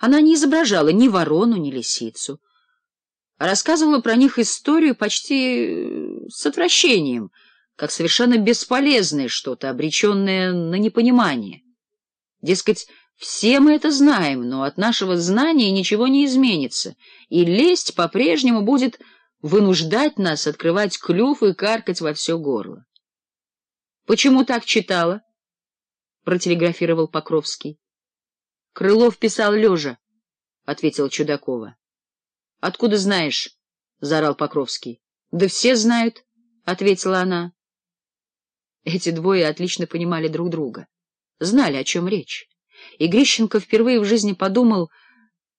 Она не изображала ни ворону, ни лисицу. Рассказывала про них историю почти э, с отвращением, как совершенно бесполезное что-то, обреченное на непонимание. Дескать, все мы это знаем, но от нашего знания ничего не изменится, и лесть по-прежнему будет вынуждать нас открывать клюв и каркать во все горло. — Почему так читала? — протелеграфировал Покровский. — Крылов писал лежа, — ответил Чудакова. — Откуда знаешь? — заорал Покровский. — Да все знают, — ответила она. Эти двое отлично понимали друг друга, знали, о чем речь. И Грищенко впервые в жизни подумал,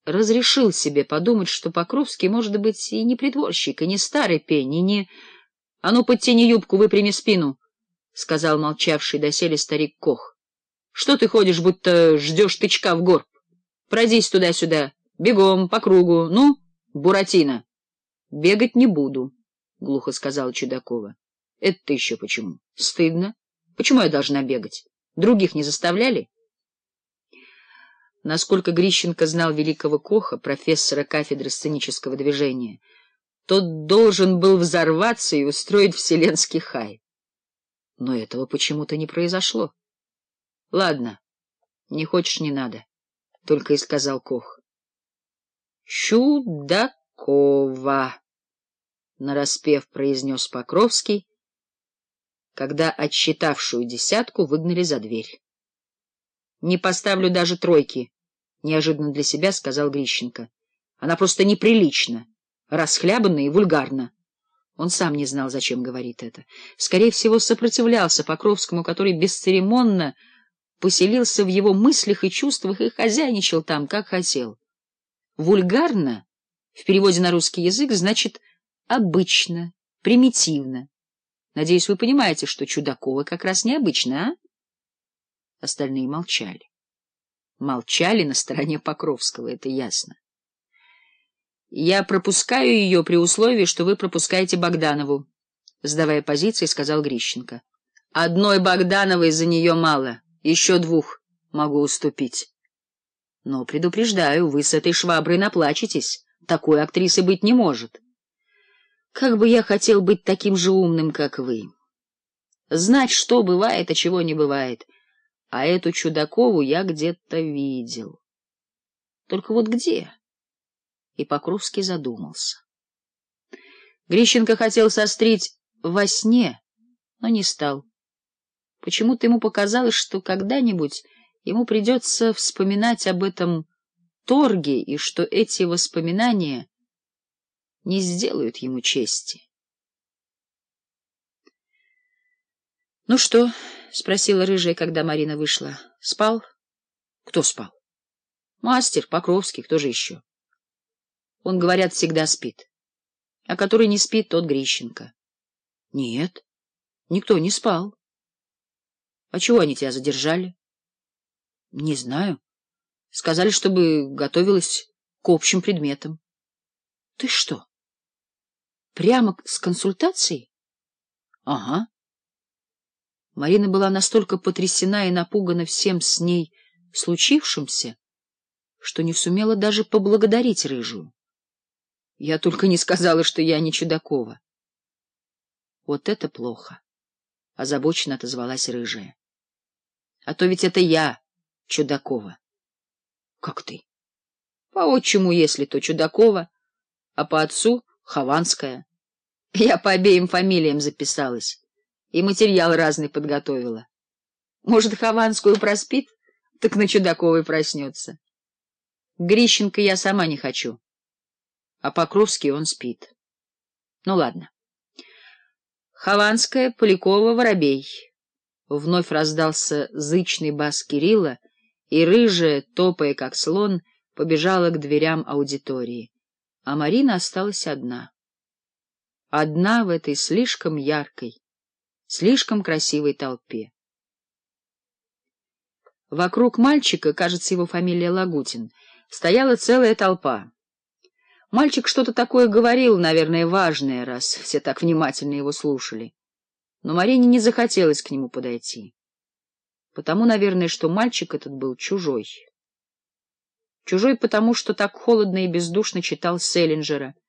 разрешил себе подумать, что Покровский, может быть, и не придворщик, и не старый пень, и не... — А ну, подтяни юбку, выпрями спину, — сказал молчавший доселе старик Кох. Что ты ходишь, будто ждешь тычка в горб? Пройдись туда-сюда, бегом, по кругу. Ну, Буратино. — Бегать не буду, — глухо сказала Чудакова. — Это ты еще почему? Стыдно. Почему я должна бегать? Других не заставляли? Насколько Грищенко знал великого Коха, профессора кафедры сценического движения, тот должен был взорваться и устроить вселенский хай. Но этого почему-то не произошло. — Ладно, не хочешь — не надо, — только и сказал Кох. — Чудакова! — нараспев произнес Покровский, когда отсчитавшую десятку выгнали за дверь. — Не поставлю даже тройки, — неожиданно для себя сказал Грищенко. — Она просто неприлично, расхлябанно и вульгарно. Он сам не знал, зачем говорит это. Скорее всего, сопротивлялся Покровскому, который бесцеремонно поселился в его мыслях и чувствах и хозяйничал там, как хотел. Вульгарно, в переводе на русский язык, значит «обычно», «примитивно». Надеюсь, вы понимаете, что Чудакова как раз необычно, а? Остальные молчали. Молчали на стороне Покровского, это ясно. Я пропускаю ее при условии, что вы пропускаете Богданову, сдавая позиции, сказал Грищенко. Одной Богдановой за нее мало. Еще двух могу уступить. Но, предупреждаю, вы с этой шваброй наплачетесь. Такой актрисы быть не может. Как бы я хотел быть таким же умным, как вы. Знать, что бывает, а чего не бывает. А эту Чудакову я где-то видел. Только вот где? И Покровский задумался. Грищенко хотел сострить во сне, но не стал. Почему-то ему показалось, что когда-нибудь ему придется вспоминать об этом торге, и что эти воспоминания не сделают ему чести. — Ну что? — спросила рыжая, когда Марина вышла. — Спал? — Кто спал? — Мастер, Покровский, кто же еще? — Он, говорят, всегда спит. А который не спит, тот Грищенко. — Нет, никто не спал. — А чего они тебя задержали? — Не знаю. Сказали, чтобы готовилась к общим предметам. — Ты что, прямо с консультацией? — Ага. Марина была настолько потрясена и напугана всем с ней случившимся, что не сумела даже поблагодарить Рыжую. Я только не сказала, что я не Чудакова. — Вот это плохо! — озабоченно отозвалась Рыжая. А то ведь это я, Чудакова. — Как ты? — По отчиму, если то Чудакова, а по отцу — Хованская. Я по обеим фамилиям записалась и материал разный подготовила. Может, Хованскую проспит, так на Чудаковой проснется. Грищенко я сама не хочу, а Покровский он спит. Ну, ладно. Хованская, Полякова, Воробей. Вновь раздался зычный бас Кирилла, и рыжая, топая как слон, побежала к дверям аудитории. А Марина осталась одна. Одна в этой слишком яркой, слишком красивой толпе. Вокруг мальчика, кажется, его фамилия Лагутин, стояла целая толпа. Мальчик что-то такое говорил, наверное, важное, раз все так внимательно его слушали. Но Марине не захотелось к нему подойти. Потому, наверное, что мальчик этот был чужой. Чужой потому, что так холодно и бездушно читал Селлинджера —